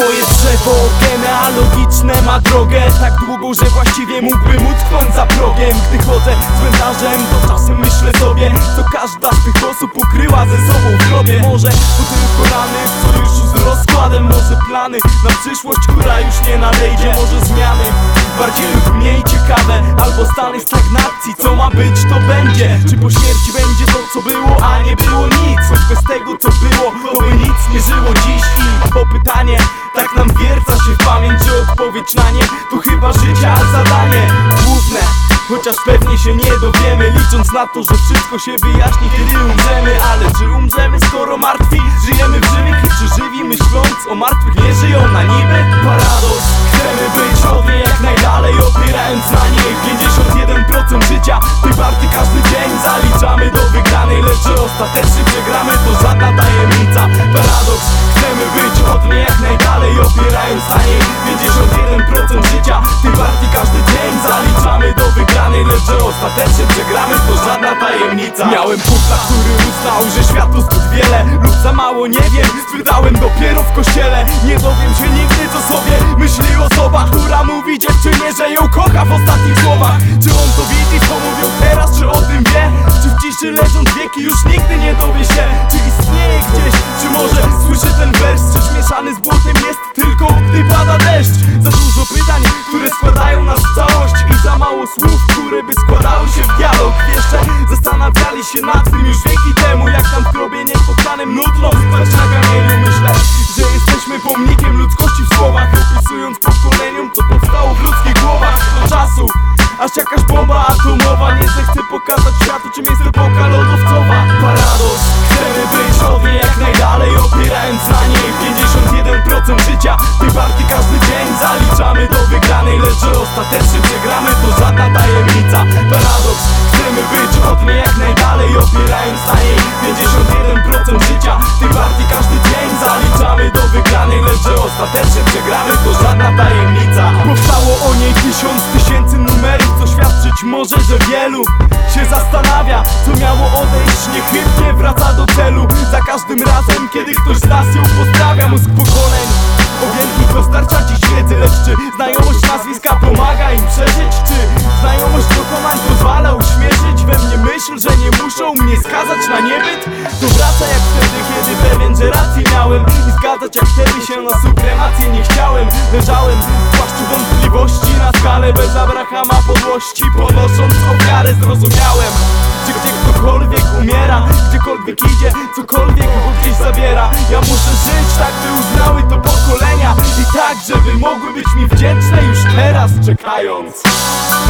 Moje drzewo ten analogiczne ma drogę. Tak długą, że właściwie mógłbym utknąć za progiem. Gdy chodzę z wędarzem, to czasem myślę sobie Co każda z tych osób ukryła ze sobą w grobie. Może to tylko rany w sojuszu z rozkładem Może plany na przyszłość, która już nie nadejdzie. Może zmiany bardziej lub mniej ciekawe. Albo stany stagnacji, co ma być to będzie. Czy po śmierci będzie to co było, a nie było nic? Choć bez tego co było, to by nic nie żyło. Dziś I po pytanie, tak nam wierca się w pamięć Że odpowiedź na nie, to chyba życia zadanie Główne. Chociaż pewnie się nie dowiemy Licząc na to, że wszystko się wyjaśni Kiedy umrzemy. Ale czy umrzemy skoro martwi? Żyjemy w żywych i czy żywi myśląc o martwych Nie żyją na niby 51% życia. Tej partii każdy dzień zaliczamy do wygranej Lecz że ostatecznie przegramy to żadna tajemnica. Paradoks Chcemy być od niej jak najdalej Opierając na niej 51% życia. Tej partii każdy dzień zaliczamy do wygranej Lecz że ostatecznie przegramy to żadna tajemnica. Miałem kumpla, który uznał, że światu zbyt wiele Lub za mało, nie wiem, spytałem dopiero w kościele Nie dowiem się nigdy co sobie myśli osoba Która mówi dziewczynie, że ją kocha. W ostatnich już nigdy nie dowie się Czy istnieje gdzieś, czy może słyszy ten wers. Czy mieszany z błotem jest tylko gdy pada deszcz. Za dużo pytań, które składają nas w całość. I za mało słów, które by składały się w dialog. Jeszcze zastanawiali się nad tym już wieki temu Jak tam w grobie niepoknanym nudno spać na kamieniu Myślę, że jesteśmy pomnikiem że ostatecznie przegramy to żadna tajemnica. Paradoks, chcemy być od niej jak najdalej. Opierając na niej 51% życia. Tej partii każdy dzień zaliczamy do wygranej. Lecz że ostatecznie przegramy to żadna tajemnica. Powstało o niej tysiąc tysięcy numerów Co świadczyć może, że wielu się zastanawia Co miało odejść, niechybnie wraca do celu. Za każdym razem, kiedy ktoś z nas ją pozdrawia Mózg pokoleń nazwiska pomaga im przeżyć? Czy znajomość dokonań pozwala uśmierzyć? We mnie myśl, że nie muszą mnie skazać na niebyt? To wraca jak wtedy, kiedy pewien, że rację miałem. I zgadzać jak wtedy się na supremację nie chciałem. Leżałem w płaszczu wątpliwości. Na skalę Bez Abrahama podłości. Ponosząc ofiarę zrozumiałem Czy gdzie ktokolwiek umiera, gdziekolwiek idzie Cokolwiek go gdzieś zabiera. Ja muszę żyć tak, by uznały to pokolenia I